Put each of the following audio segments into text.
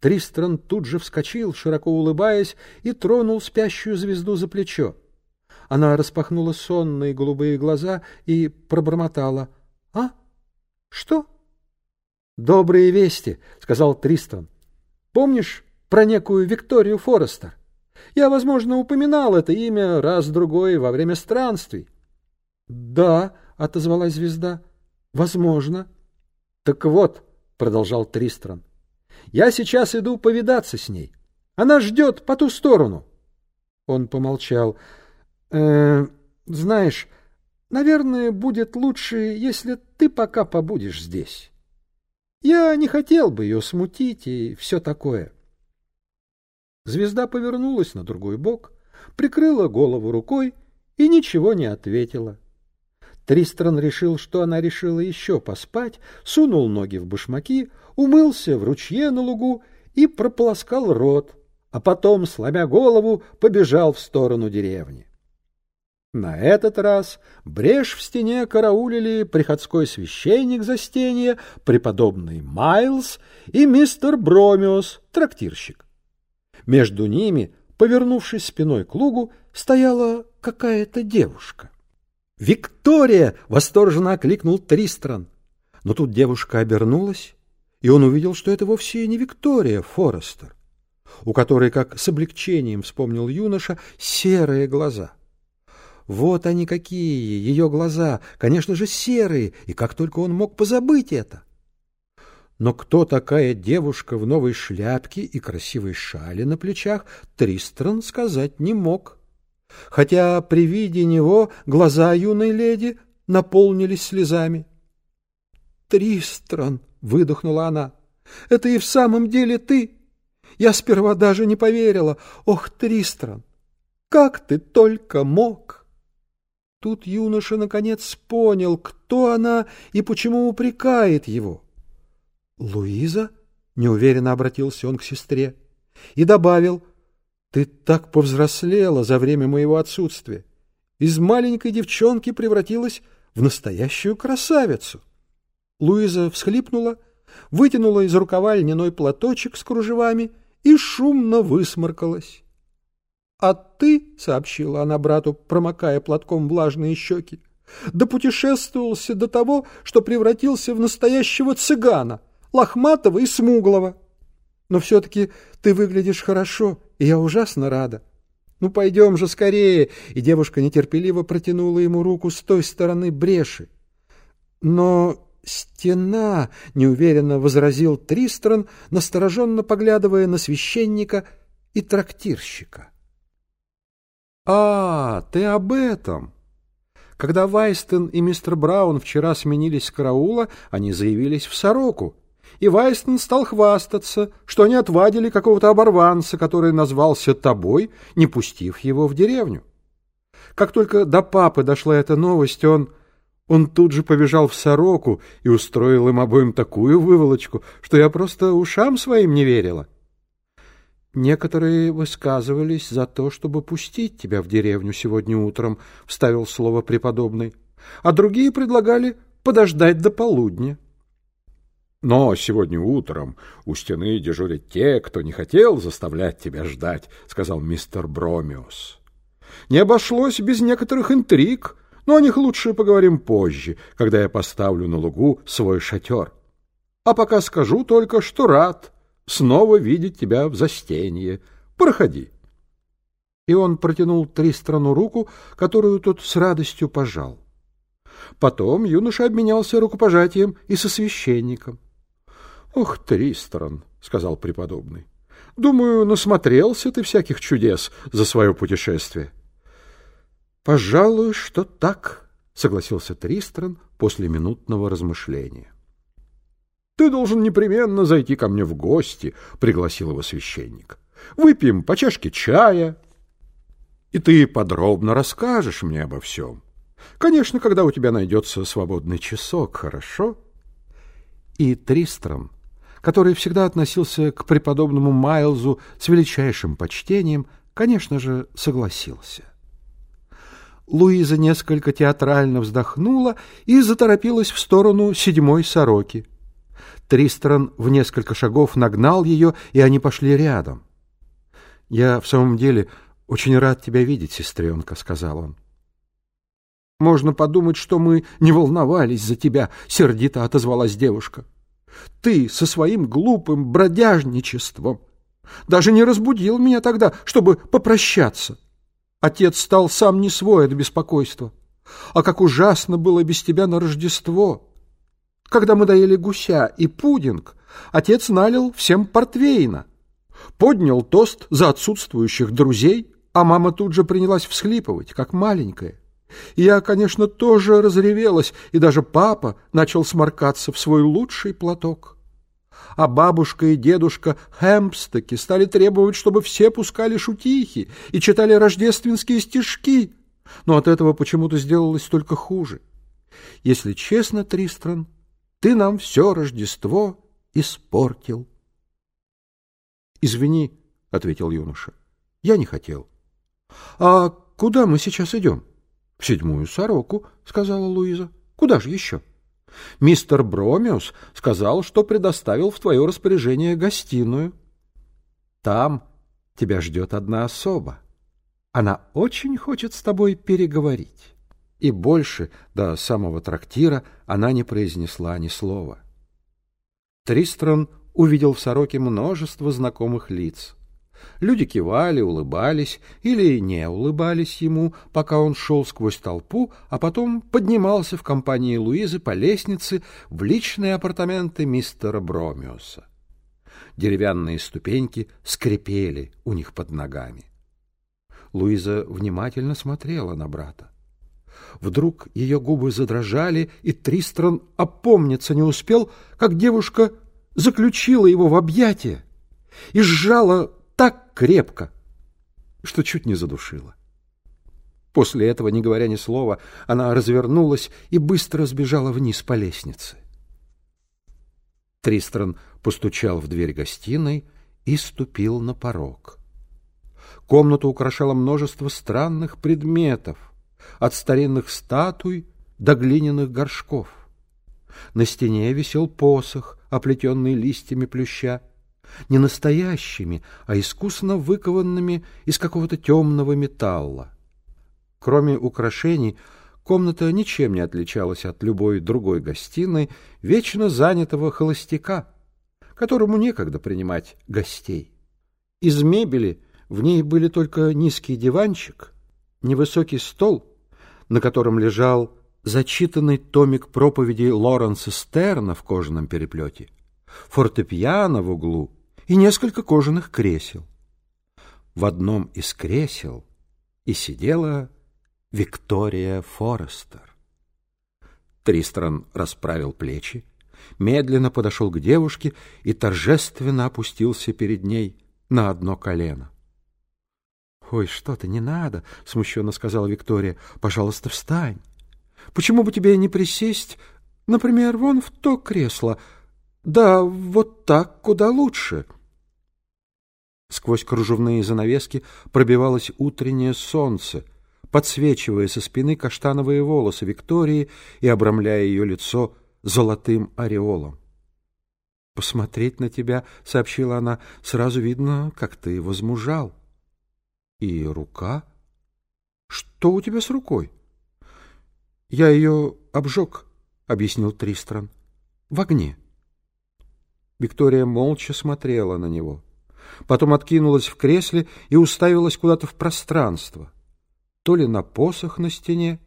Тристран тут же вскочил, широко улыбаясь, и тронул спящую звезду за плечо. Она распахнула сонные голубые глаза и пробормотала. — А? Что? — Добрые вести, — сказал Тристран. — Помнишь про некую Викторию Форестер? Я, возможно, упоминал это имя раз-другой во время странствий. — Да, — отозвалась звезда, — возможно. — Так вот, — продолжал Тристран, — я сейчас иду повидаться с ней. Она ждет по ту сторону. Он помолчал. Э, — Знаешь, наверное, будет лучше, если ты пока побудешь здесь. Я не хотел бы ее смутить и все такое. Звезда повернулась на другой бок, прикрыла голову рукой и ничего не ответила. Тристран решил, что она решила еще поспать, сунул ноги в башмаки, умылся в ручье на лугу и прополоскал рот, а потом, сломя голову, побежал в сторону деревни. На этот раз брешь в стене караулили приходской священник застенья, преподобный Майлз и мистер Бромиос, трактирщик. Между ними, повернувшись спиной к лугу, стояла какая-то девушка. «Виктория!» — восторженно окликнул Тристран. Но тут девушка обернулась, и он увидел, что это вовсе не Виктория Форестер, у которой, как с облегчением вспомнил юноша, серые глаза. Вот они какие, ее глаза, конечно же, серые, и как только он мог позабыть это. Но кто такая девушка в новой шляпке и красивой шали на плечах, Тристран сказать не мог хотя при виде него глаза юной леди наполнились слезами. «Тристран!» — выдохнула она. «Это и в самом деле ты! Я сперва даже не поверила. Ох, Тристран! Как ты только мог!» Тут юноша наконец понял, кто она и почему упрекает его. «Луиза?» — неуверенно обратился он к сестре и добавил — ты так повзрослела за время моего отсутствия. Из маленькой девчонки превратилась в настоящую красавицу. Луиза всхлипнула, вытянула из рукава льняной платочек с кружевами и шумно высморкалась. — А ты, — сообщила она брату, промокая платком влажные щеки, — допутешествовался до того, что превратился в настоящего цыгана, лохматого и смуглого. Но все-таки ты выглядишь хорошо, и я ужасно рада. Ну, пойдем же скорее!» И девушка нетерпеливо протянула ему руку с той стороны бреши. «Но стена!» — неуверенно возразил Тристран, настороженно поглядывая на священника и трактирщика. «А, ты об этом!» Когда Вайстон и мистер Браун вчера сменились с караула, они заявились в Сороку и Вайстон стал хвастаться, что они отвадили какого-то оборванца, который назвался тобой, не пустив его в деревню. Как только до папы дошла эта новость, он... Он тут же побежал в сороку и устроил им обоим такую выволочку, что я просто ушам своим не верила. Некоторые высказывались за то, чтобы пустить тебя в деревню сегодня утром, — вставил слово преподобный, а другие предлагали подождать до полудня. Но сегодня утром у стены дежурят те, кто не хотел заставлять тебя ждать, — сказал мистер Бромиус. Не обошлось без некоторых интриг, но о них лучше поговорим позже, когда я поставлю на лугу свой шатер. А пока скажу только, что рад снова видеть тебя в застенье. Проходи. И он протянул Тристрану руку, которую тот с радостью пожал. Потом юноша обменялся рукопожатием и со священником. Ох, Тристран, — сказал преподобный, — думаю, насмотрелся ты всяких чудес за свое путешествие. — Пожалуй, что так, — согласился Тристран после минутного размышления. — Ты должен непременно зайти ко мне в гости, — пригласил его священник. — Выпьем по чашке чая, и ты подробно расскажешь мне обо всем. Конечно, когда у тебя найдется свободный часок, хорошо? И Тристран который всегда относился к преподобному Майлзу с величайшим почтением, конечно же, согласился. Луиза несколько театрально вздохнула и заторопилась в сторону седьмой сороки. Тристран в несколько шагов нагнал ее, и они пошли рядом. — Я в самом деле очень рад тебя видеть, сестренка, — сказал он. — Можно подумать, что мы не волновались за тебя, — сердито отозвалась девушка. — Ты со своим глупым бродяжничеством даже не разбудил меня тогда, чтобы попрощаться. Отец стал сам не свой от беспокойства. А как ужасно было без тебя на Рождество! Когда мы доели гуся и пудинг, отец налил всем портвейна, поднял тост за отсутствующих друзей, а мама тут же принялась всхлипывать, как маленькая. Я, конечно, тоже разревелась, и даже папа начал сморкаться в свой лучший платок. А бабушка и дедушка Хэмпстеки стали требовать, чтобы все пускали шутихи и читали рождественские стишки, но от этого почему-то сделалось только хуже. Если честно, Тристран, ты нам все Рождество испортил. — Извини, — ответил юноша, — я не хотел. — А куда мы сейчас идем? — В седьмую сороку, — сказала Луиза. — Куда же еще? — Мистер Бромиус сказал, что предоставил в твое распоряжение гостиную. Там тебя ждет одна особа. Она очень хочет с тобой переговорить. И больше до самого трактира она не произнесла ни слова. Тристран увидел в сороке множество знакомых лиц. Люди кивали, улыбались или не улыбались ему, пока он шел сквозь толпу, а потом поднимался в компании Луизы по лестнице в личные апартаменты мистера Бромиуса. Деревянные ступеньки скрипели у них под ногами. Луиза внимательно смотрела на брата. Вдруг ее губы задрожали, и Тристран опомниться не успел, как девушка заключила его в объятия и сжала крепко, что чуть не задушила. После этого, не говоря ни слова, она развернулась и быстро сбежала вниз по лестнице. Тристран постучал в дверь гостиной и ступил на порог. Комнату украшало множество странных предметов, от старинных статуй до глиняных горшков. На стене висел посох, оплетенный листьями плюща, не настоящими, а искусно выкованными из какого-то темного металла. Кроме украшений, комната ничем не отличалась от любой другой гостиной, вечно занятого холостяка, которому некогда принимать гостей. Из мебели в ней были только низкий диванчик, невысокий стол, на котором лежал зачитанный томик проповеди Лоренса Стерна в кожаном переплете, фортепиано в углу и несколько кожаных кресел. В одном из кресел и сидела Виктория Форестер. Тристран расправил плечи, медленно подошел к девушке и торжественно опустился перед ней на одно колено. — Ой, что ты, не надо, — смущенно сказала Виктория. — Пожалуйста, встань. Почему бы тебе не присесть, например, вон в то кресло? Да, вот так куда лучше. Сквозь кружевные занавески пробивалось утреннее солнце, подсвечивая со спины каштановые волосы Виктории и обрамляя ее лицо золотым ореолом. «Посмотреть на тебя, — сообщила она, — сразу видно, как ты возмужал». И рука? Что у тебя с рукой? Я ее обжег, объяснил Тристран. В огне. Виктория молча смотрела на него. Потом откинулась в кресле и уставилась куда-то в пространство. То ли на посох на стене,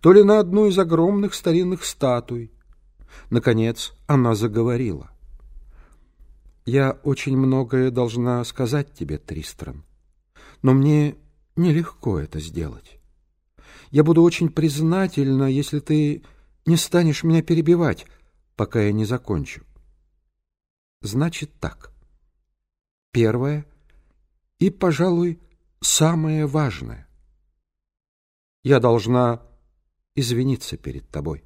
то ли на одну из огромных старинных статуй. Наконец она заговорила. «Я очень многое должна сказать тебе, Тристран но мне нелегко это сделать. Я буду очень признательна, если ты не станешь меня перебивать, пока я не закончу. Значит так. Первое и, пожалуй, самое важное. Я должна извиниться перед тобой.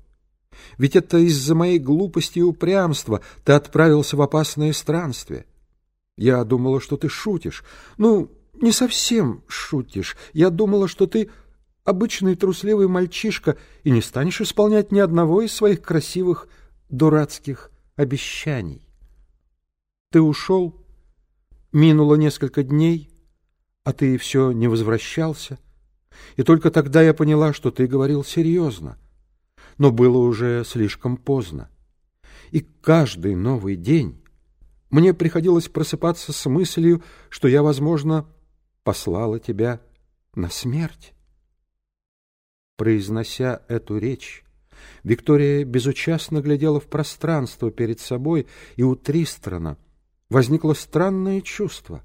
Ведь это из-за моей глупости и упрямства ты отправился в опасное странствие. Я думала, что ты шутишь. Ну, не совсем шутишь. Я думала, что ты обычный трусливый мальчишка и не станешь исполнять ни одного из своих красивых дурацких обещаний. Ты ушел, минуло несколько дней, а ты все не возвращался, и только тогда я поняла, что ты говорил серьезно, но было уже слишком поздно. И каждый новый день мне приходилось просыпаться с мыслью, что я, возможно, послала тебя на смерть. Произнося эту речь, Виктория безучастно глядела в пространство перед собой, и у Тристрана возникло странное чувство,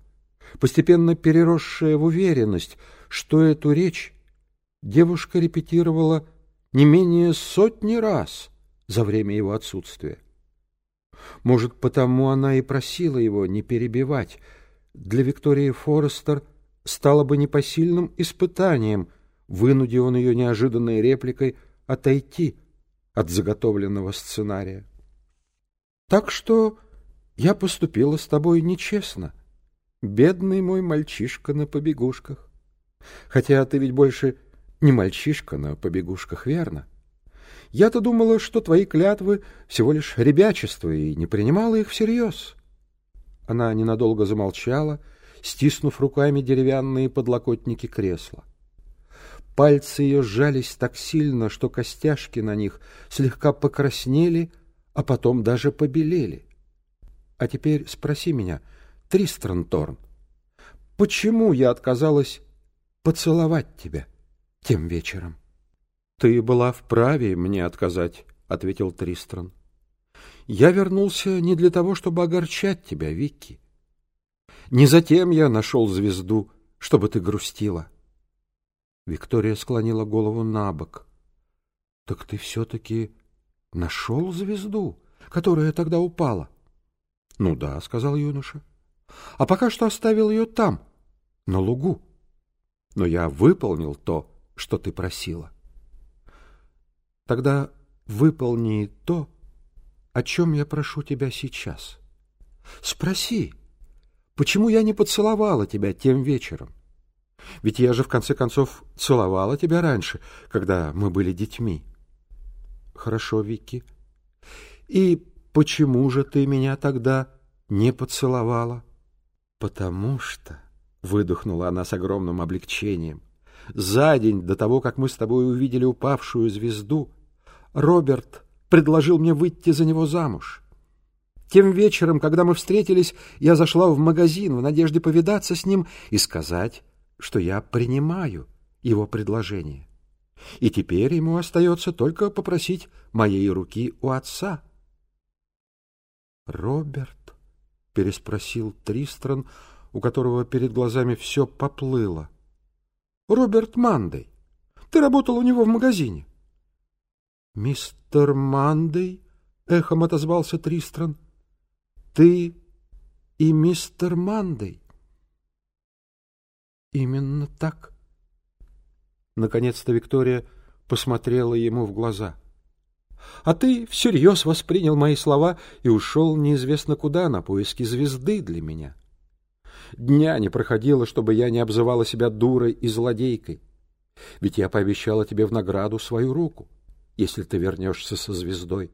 постепенно переросшее в уверенность, что эту речь девушка репетировала не менее сотни раз за время его отсутствия. Может, потому она и просила его не перебивать. Для Виктории Форестер стало бы непосильным испытанием, вынудил он ее неожиданной репликой отойти от заготовленного сценария. Так что я поступила с тобой нечестно, бедный мой мальчишка на побегушках. Хотя ты ведь больше не мальчишка на побегушках, верно? — я-то думала, что твои клятвы всего лишь ребячество, и не принимала их всерьез. Она ненадолго замолчала, стиснув руками деревянные подлокотники кресла. Пальцы ее сжались так сильно, что костяшки на них слегка покраснели, а потом даже побелели. А теперь спроси меня, Тристран Торн, почему я отказалась поцеловать тебя тем вечером? —— Ты была вправе мне отказать, — ответил Тристран. — Я вернулся не для того, чтобы огорчать тебя, Вики. Не затем я нашел звезду, чтобы ты грустила. Виктория склонила голову на бок. — Так ты все-таки нашел звезду, которая тогда упала? — Ну да, — сказал юноша. — А пока что оставил ее там, на лугу. Но я выполнил то, что ты просила. Тогда выполни то, о чем я прошу тебя сейчас. Спроси, почему я не поцеловала тебя тем вечером? Ведь я же, в конце концов, целовала тебя раньше, когда мы были детьми. Хорошо, Вики. И почему же ты меня тогда не поцеловала? Потому что, — выдохнула она с огромным облегчением, — за день до того, как мы с тобой увидели упавшую звезду, Роберт предложил мне выйти за него замуж. Тем вечером, когда мы встретились, я зашла в магазин в надежде повидаться с ним и сказать, что я принимаю его предложение. И теперь ему остается только попросить моей руки у отца. «Роберт?» — переспросил Тристран, у которого перед глазами все поплыло. «Роберт Мандей. Ты работал у него в магазине». «Мистер Мандей?» — эхом отозвался Тристран. «Ты и мистер Мандей?» «Именно так». Наконец-то Виктория посмотрела ему в глаза. «А ты всерьез воспринял мои слова и ушел неизвестно куда на поиски звезды для меня. Дня не проходило, чтобы я не обзывала себя дурой и злодейкой, ведь я пообещала тебе в награду свою руку если ты вернешься со звездой.